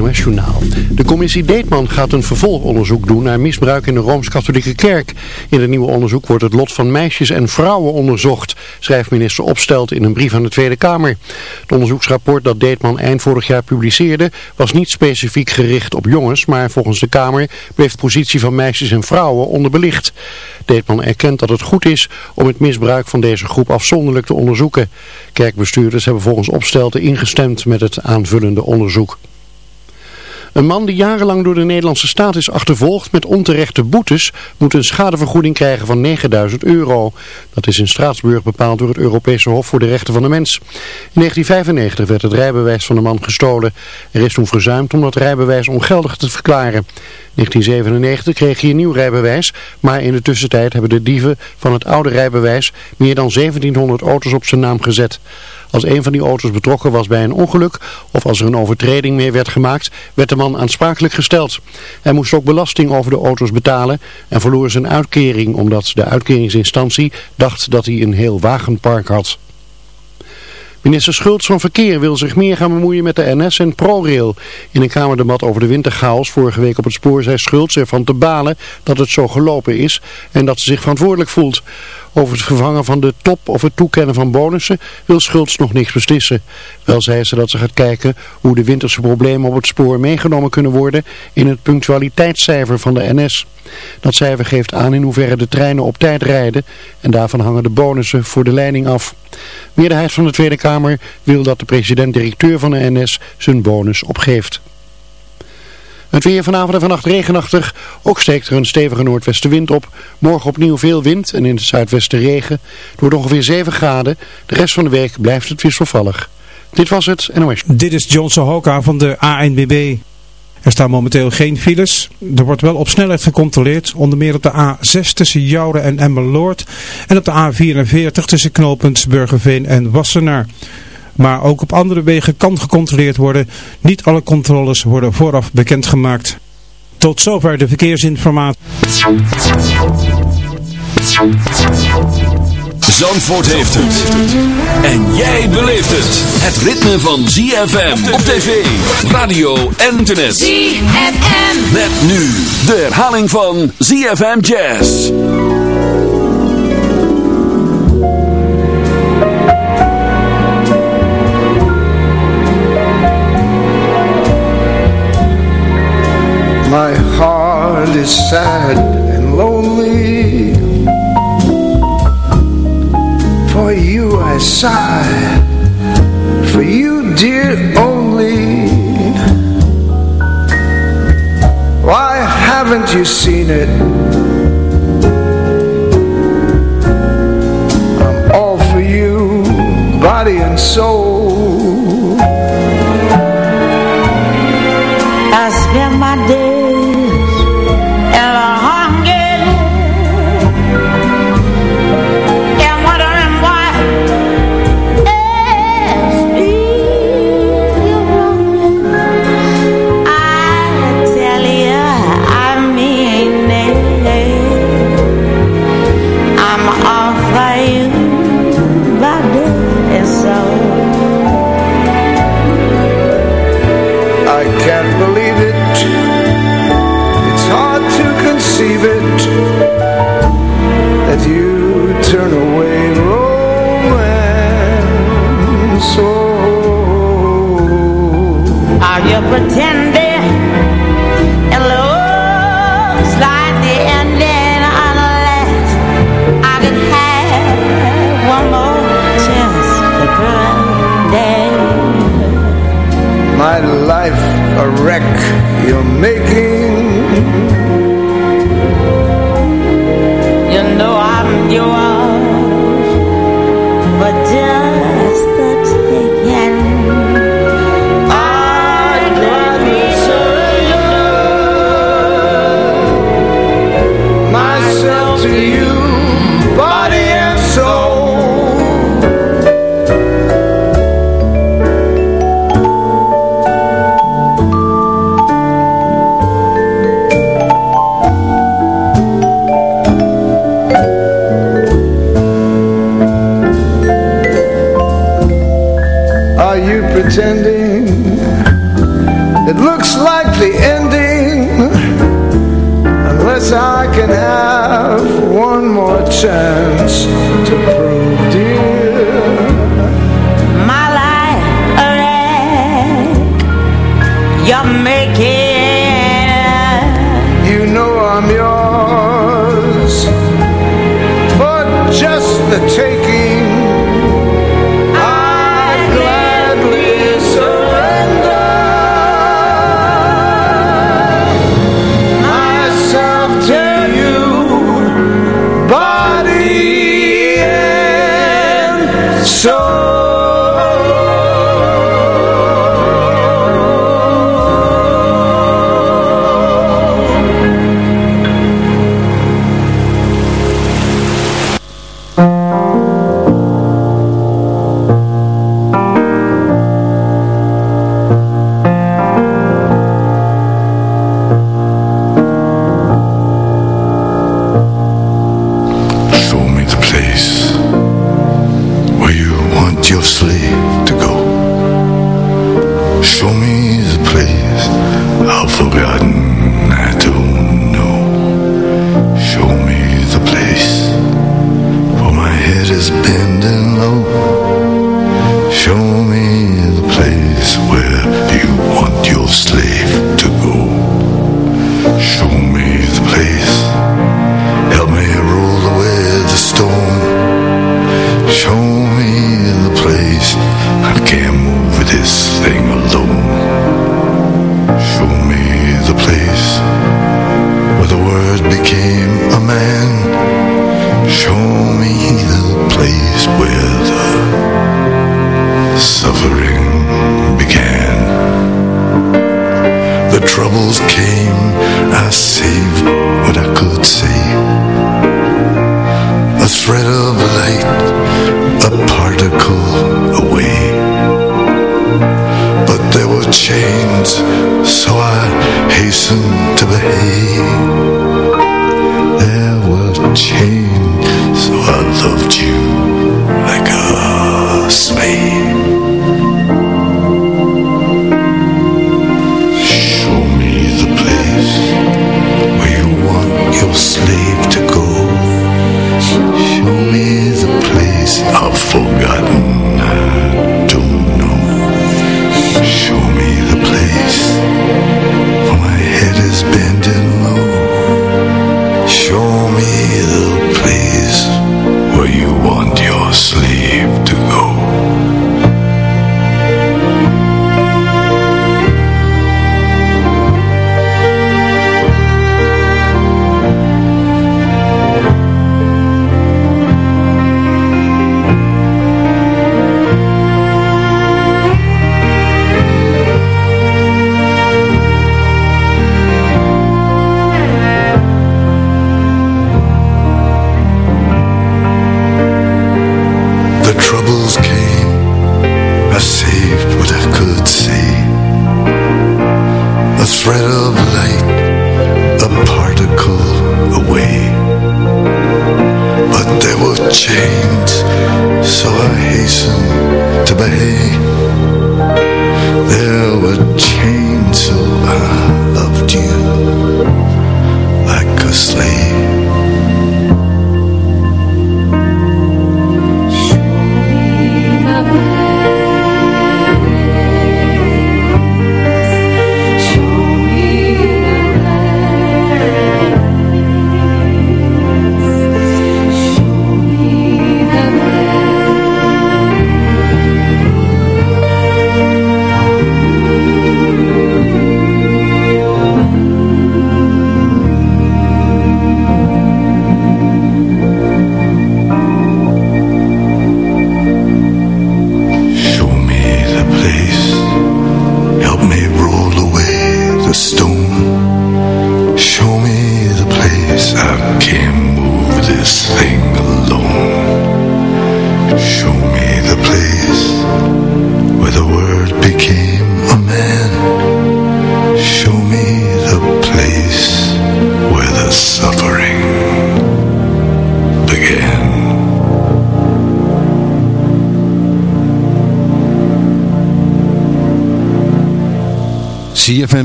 De commissie Deetman gaat een vervolgonderzoek doen naar misbruik in de Rooms-Katholieke Kerk. In het nieuwe onderzoek wordt het lot van meisjes en vrouwen onderzocht, schrijft minister Opstelt in een brief aan de Tweede Kamer. Het onderzoeksrapport dat Deetman eind vorig jaar publiceerde was niet specifiek gericht op jongens, maar volgens de Kamer bleef de positie van meisjes en vrouwen onderbelicht. Deetman erkent dat het goed is om het misbruik van deze groep afzonderlijk te onderzoeken. Kerkbestuurders hebben volgens Opstelten ingestemd met het aanvullende onderzoek. Een man die jarenlang door de Nederlandse staat is achtervolgd met onterechte boetes moet een schadevergoeding krijgen van 9000 euro. Dat is in Straatsburg bepaald door het Europese Hof voor de Rechten van de Mens. In 1995 werd het rijbewijs van de man gestolen. Er is toen verzuimd om dat rijbewijs ongeldig te verklaren. 1997 kreeg hij een nieuw rijbewijs, maar in de tussentijd hebben de dieven van het oude rijbewijs meer dan 1700 auto's op zijn naam gezet. Als een van die auto's betrokken was bij een ongeluk of als er een overtreding mee werd gemaakt, werd de man aansprakelijk gesteld. Hij moest ook belasting over de auto's betalen en verloor zijn uitkering omdat de uitkeringsinstantie dacht dat hij een heel wagenpark had. Minister Schultz van Verkeer wil zich meer gaan bemoeien met de NS en ProRail. In een kamerdebat over de winterchaos vorige week op het spoor zei Schultz ervan te balen dat het zo gelopen is en dat ze zich verantwoordelijk voelt. Over het vervangen van de top of het toekennen van bonussen wil Schultz nog niks beslissen. Wel zei ze dat ze gaat kijken hoe de winterse problemen op het spoor meegenomen kunnen worden in het punctualiteitscijfer van de NS. Dat cijfer geeft aan in hoeverre de treinen op tijd rijden en daarvan hangen de bonussen voor de leiding af. Meerderheid van de Tweede Kamer wil dat de president-directeur van de NS zijn bonus opgeeft. Het weer vanavond en vannacht regenachtig. Ook steekt er een stevige noordwestenwind op. Morgen opnieuw veel wind en in het zuidwesten regen. Het wordt ongeveer 7 graden. De rest van de week blijft het wisselvallig. Dit was het NOS. Dit is John Sohoka van de ANBB. Er staan momenteel geen files. Er wordt wel op snelheid gecontroleerd. Onder meer op de A6 tussen Jouren en Emmeloord. En op de A44 tussen knooppunt Burgerveen en Wassenaar. Maar ook op andere wegen kan gecontroleerd worden. Niet alle controles worden vooraf bekendgemaakt. Tot zover de verkeersinformatie. Zandvoort heeft het. En jij beleeft het. Het ritme van ZFM op tv, radio en internet. ZFM. Met nu de herhaling van ZFM Jazz. My heart is sad and lonely. For you I sigh For you dear only. Why haven't you seen it? I'm all for you Body and soul can't believe it It's hard to conceive it That you turn away romance oh. Are you pretending? a wreck. You're making chance So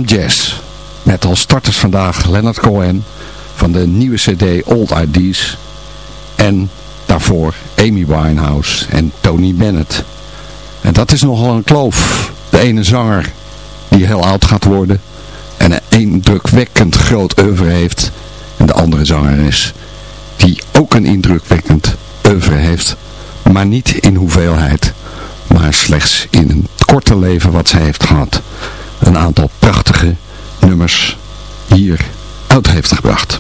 Jazz. Met als starters vandaag Leonard Cohen van de nieuwe cd Old IDs. En daarvoor Amy Winehouse en Tony Bennett. En dat is nogal een kloof. De ene zanger die heel oud gaat worden en een indrukwekkend groot oeuvre heeft. En de andere zangeres die ook een indrukwekkend oeuvre heeft, maar niet in hoeveelheid, maar slechts in een korte leven wat zij heeft gehad. Een aantal prachtige nummers hier uit heeft gebracht.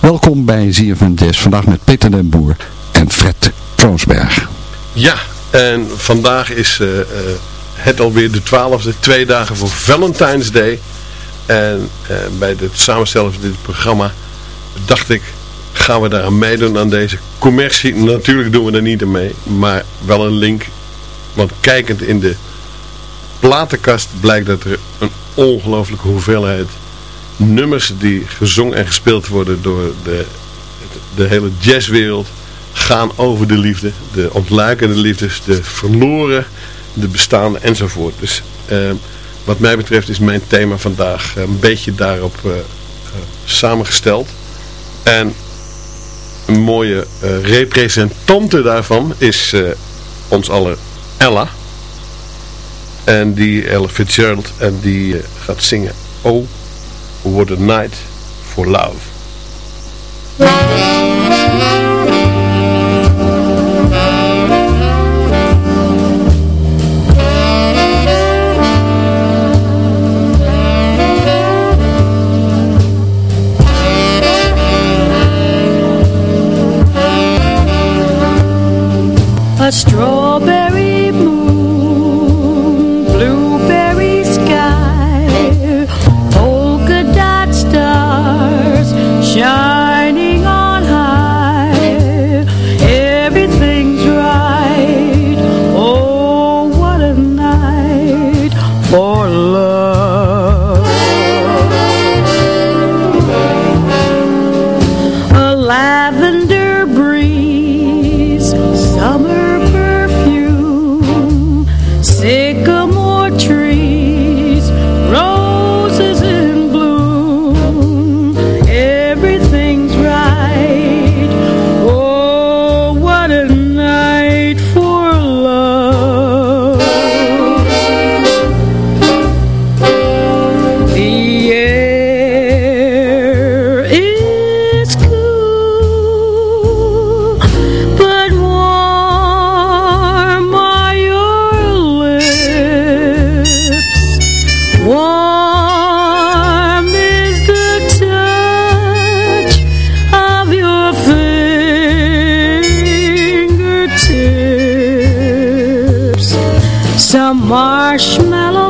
Welkom bij ZFM Jazz, vandaag met Peter den Boer en Fred Troonsberg. Ja, en vandaag is uh, het alweer de twaalfde, twee dagen voor Valentine's Day. En uh, bij het samenstellen van dit programma dacht ik, gaan we daar aan meedoen aan deze commercie? Natuurlijk doen we er niet aan mee, maar wel een link. Want kijkend in de platenkast blijkt dat er een ongelooflijke hoeveelheid nummers die gezongen en gespeeld worden door de, de hele jazzwereld gaan over de liefde, de ontluikende liefdes, de verloren, de bestaande enzovoort. Dus eh, wat mij betreft is mijn thema vandaag een beetje daarop uh, uh, samengesteld. En een mooie uh, representante daarvan is ons aller Ella. En die Ella Fitzgerald. En die uh, gaat zingen Oh, what a night for love. Marshmallow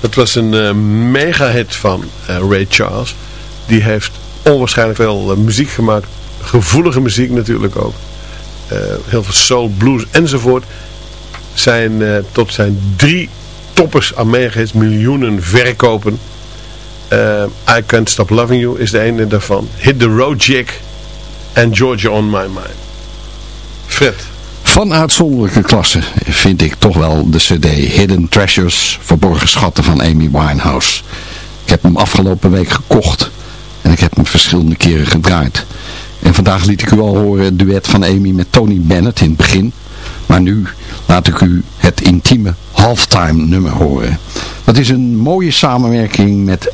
Dat was een uh, mega hit van uh, Ray Charles. Die heeft onwaarschijnlijk veel uh, muziek gemaakt. Gevoelige muziek natuurlijk ook. heel veel soul, blues enzovoort. Zijn, tot zijn drie toppers aan mega hits. Miljoenen verkopen. I Can't Stop Loving You is de ene daarvan. Hit the Road Jig. En Georgia on My Mind. Fred. Van uitzonderlijke klasse vind ik toch wel de cd Hidden Treasures, Verborgen Schatten van Amy Winehouse. Ik heb hem afgelopen week gekocht en ik heb hem verschillende keren gedraaid. En vandaag liet ik u al horen het duet van Amy met Tony Bennett in het begin. Maar nu laat ik u het intieme halftime nummer horen. Dat is een mooie samenwerking met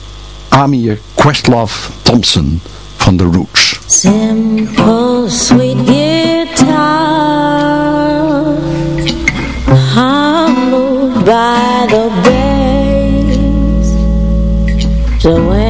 Amir Questlove Thompson van The Roots. Simple, sweet guitar So.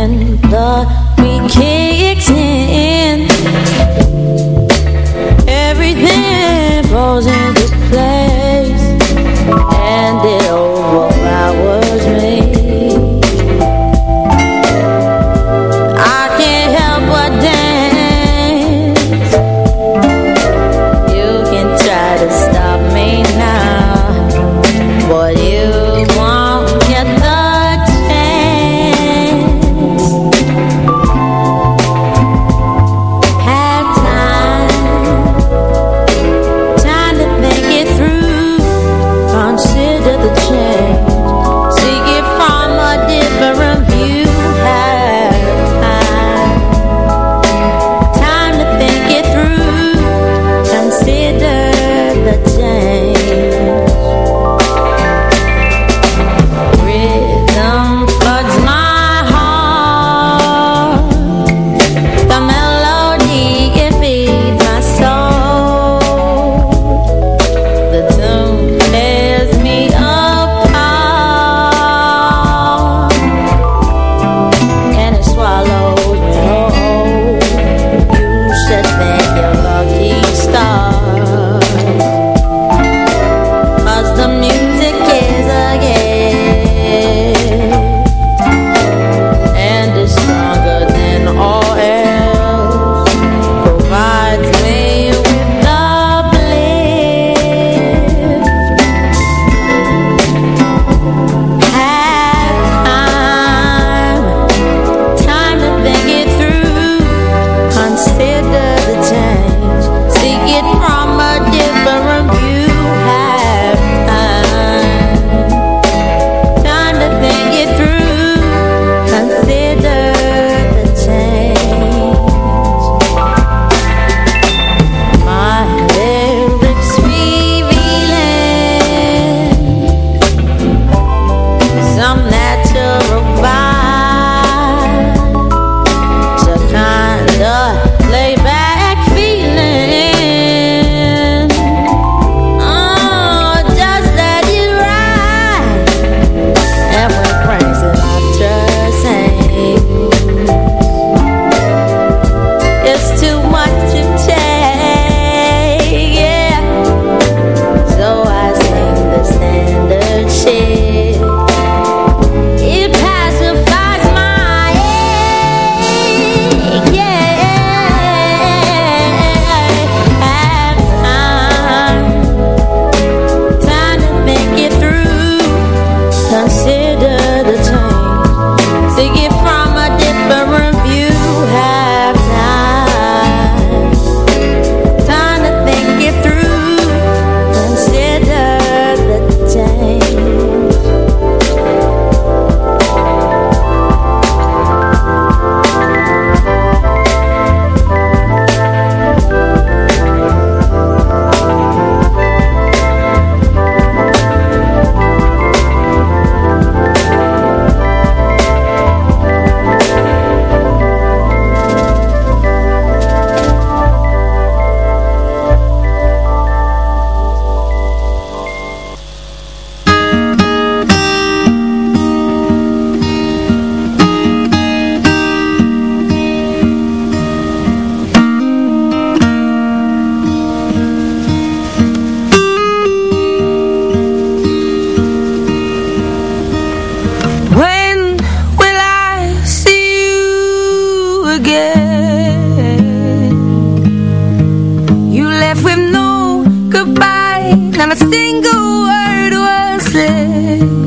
Goodbye, not a single word was said.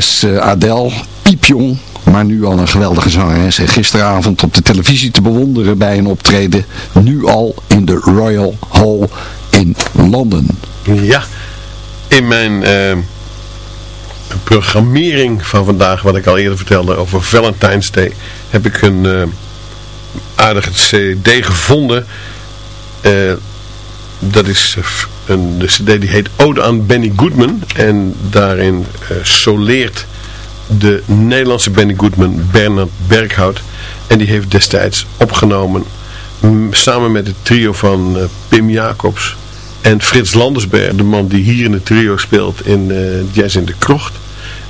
Zangeres eh, Adele, piepjong, maar nu al een geweldige zangeres. En gisteravond op de televisie te bewonderen bij een optreden, nu al in de Royal Hall in Londen. Ja, in mijn eh, programmering van vandaag, wat ik al eerder vertelde over Valentine's Day, heb ik een eh, aardige cd gevonden. Dat is een de cd die heet Ode aan Benny Goodman. En daarin eh, soleert de Nederlandse Benny Goodman Bernard Berghout. En die heeft destijds opgenomen samen met het trio van eh, Pim Jacobs en Frits Landersberg. De man die hier in het trio speelt in eh, Jazz in de Krocht.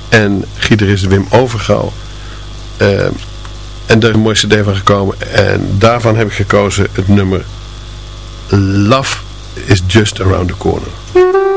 En gitarist Wim Overgouw. Eh, en daar is een mooie cd van gekomen. En daarvan heb ik gekozen het nummer Love is Just Around the Corner.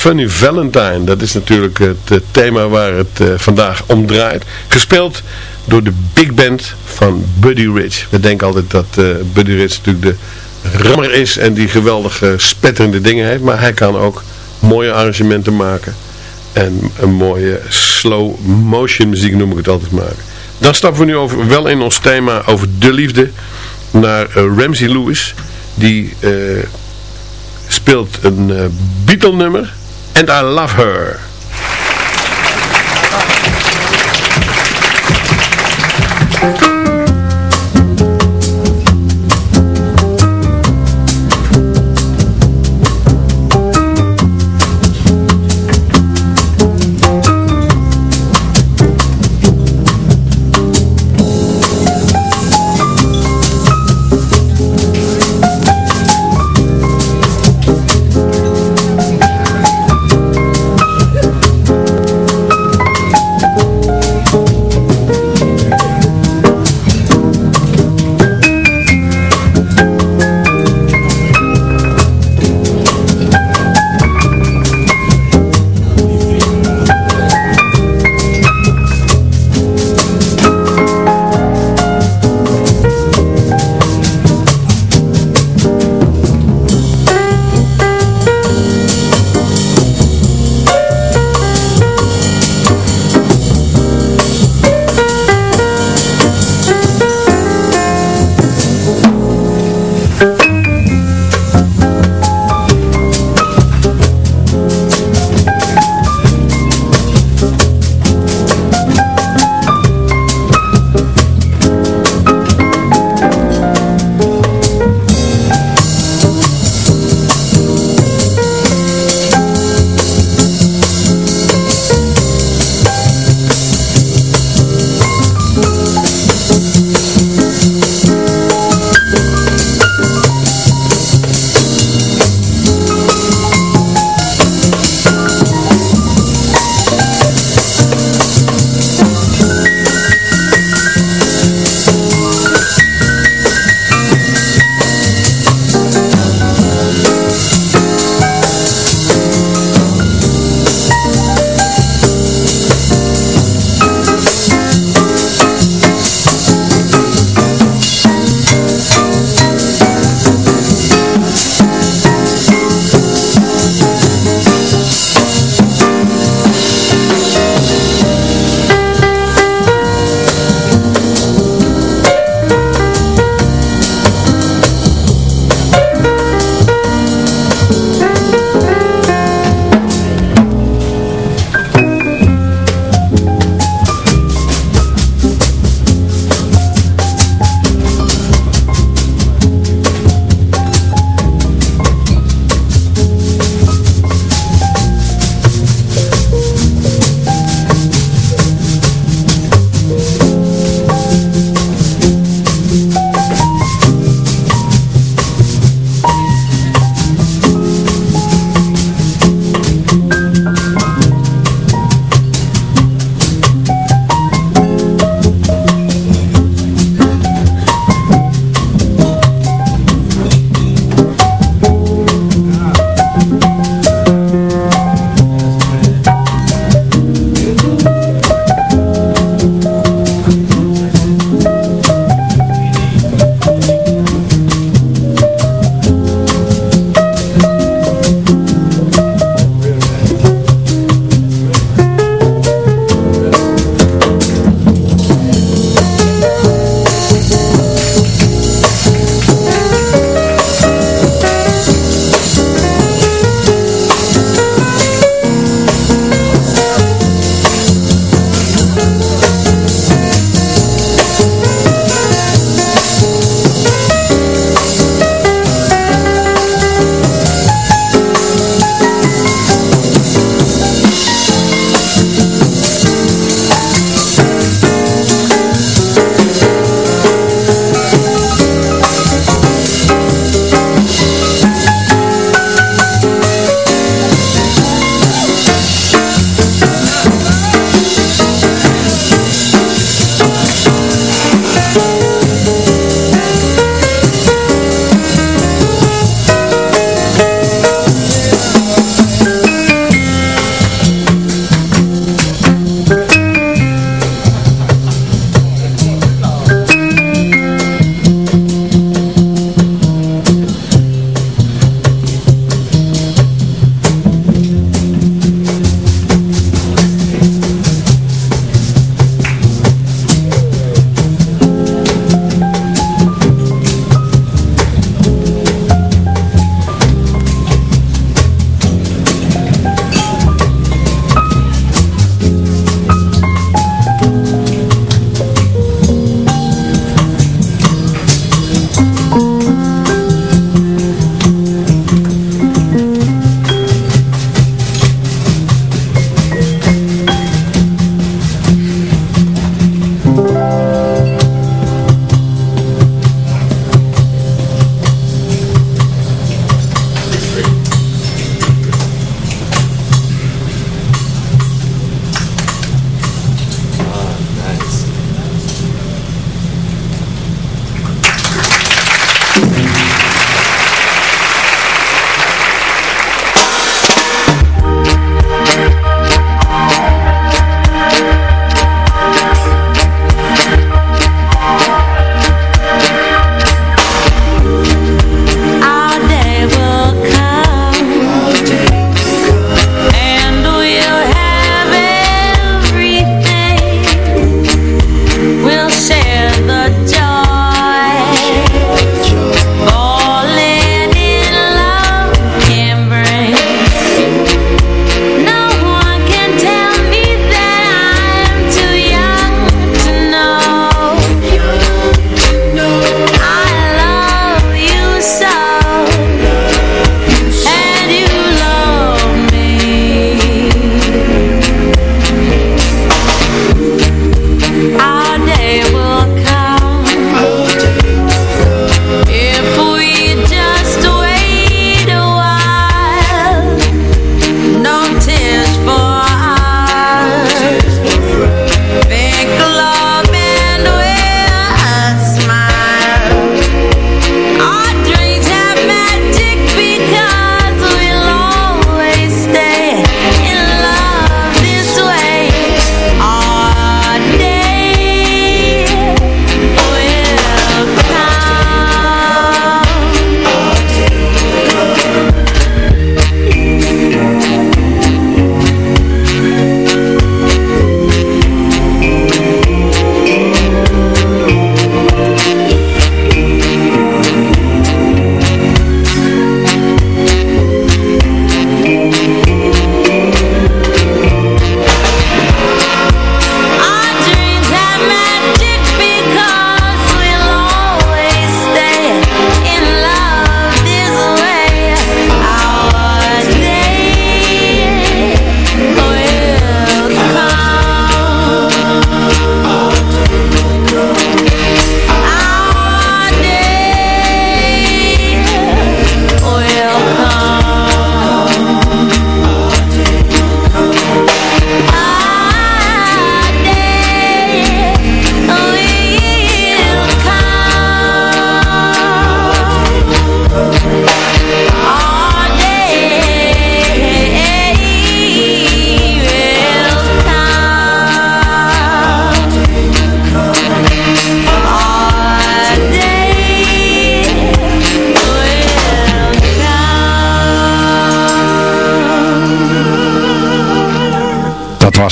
Funny Valentine. Dat is natuurlijk het, het thema waar het uh, vandaag om draait. Gespeeld door de big band van Buddy Rich. We denken altijd dat uh, Buddy Rich natuurlijk de rammer is en die geweldige spetterende dingen heeft. Maar hij kan ook mooie arrangementen maken. En een mooie slow motion muziek noem ik het altijd maken. Dan stappen we nu over, wel in ons thema over de liefde naar Ramsey Lewis. Die speelt een uh, Beatle nummer. and I love her.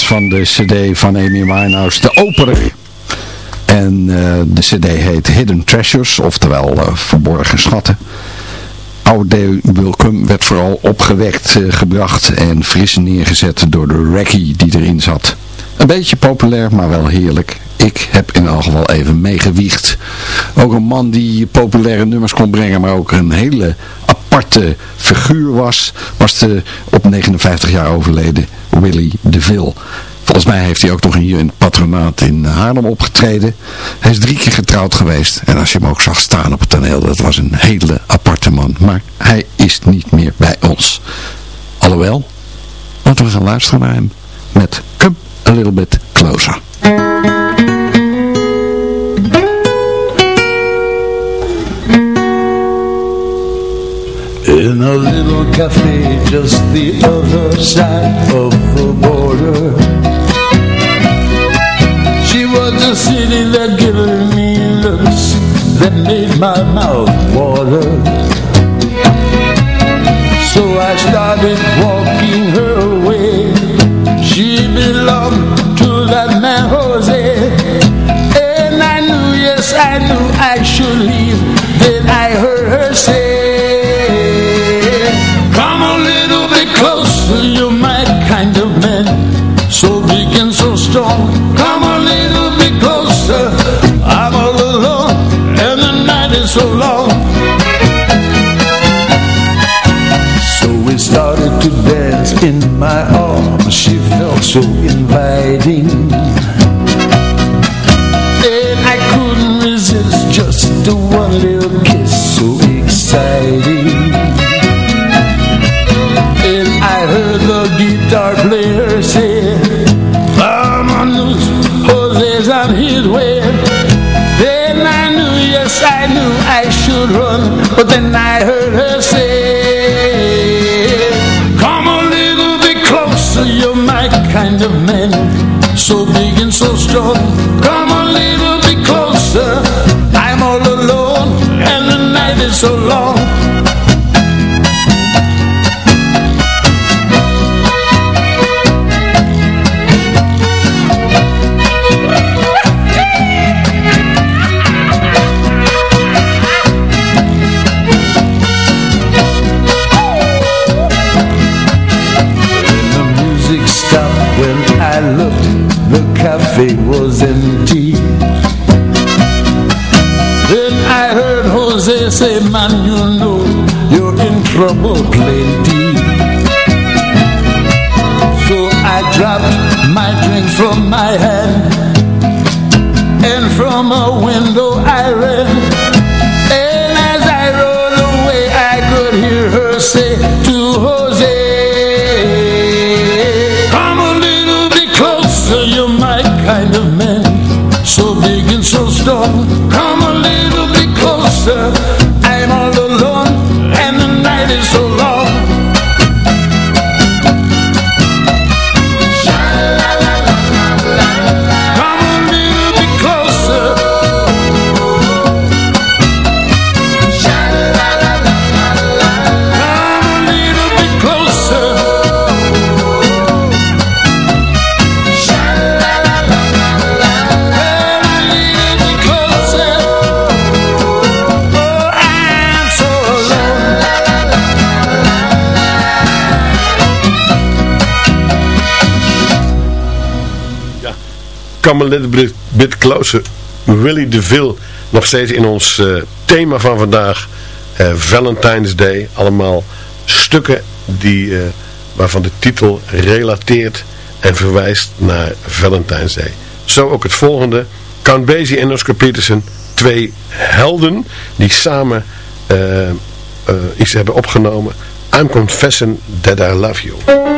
Van de cd van Amy Winehouse, de opener. En uh, de cd heet Hidden Treasures, oftewel uh, verborgen schatten. Oude Wilcom werd vooral opgewekt uh, gebracht en fris neergezet door de reggae die erin zat. Een beetje populair, maar wel heerlijk. Ik heb in elk geval even meegewiegd. Ook een man die populaire nummers kon brengen, maar ook een hele aparte figuur was, was de op 59 jaar overleden Willy DeVille. Volgens mij heeft hij ook nog hier in het patronaat in Haarlem opgetreden. Hij is drie keer getrouwd geweest. En als je hem ook zag staan op het toneel, dat was een hele aparte man. Maar hij is niet meer bij ons. Alhoewel, want we gaan luisteren naar hem met Come A Little Bit Closer. In a little cafe just the other side of the border. She was a city that gave me looks that made my mouth water. So I started walking her way. She belonged so inviting And I couldn't resist Just the one little kiss So exciting. And I heard the guitar player say Vámonos, Jose's on his way. Then I knew, yes I knew I should run But then I heard so long from my hand Come a little bit, closer. Willy DeVille, nog steeds in ons uh, thema van vandaag. Uh, Valentine's Day. Allemaal stukken die, uh, waarvan de titel relateert en verwijst naar Valentine's Day. Zo ook het volgende. Count Basie en Oscar Peterson. Twee helden die samen iets hebben opgenomen. I'm confessing that I love you.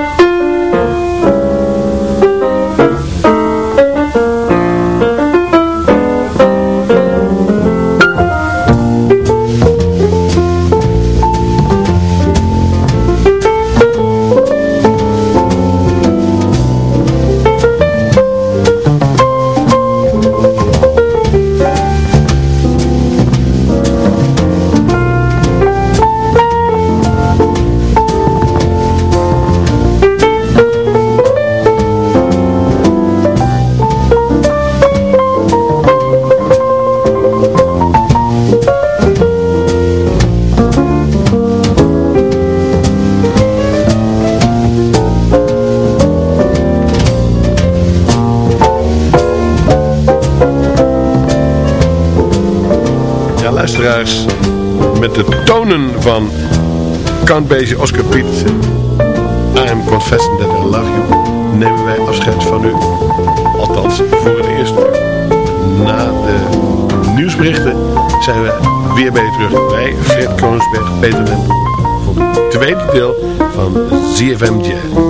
Van Count Oscar Piet, I am confessing that I love you, nemen wij afscheid van u. Althans, voor het eerste uur. Na de nieuwsberichten zijn we weer bij u terug bij Fred Koonsberg, Peter Lempel, voor het tweede deel van ZFM Jazz.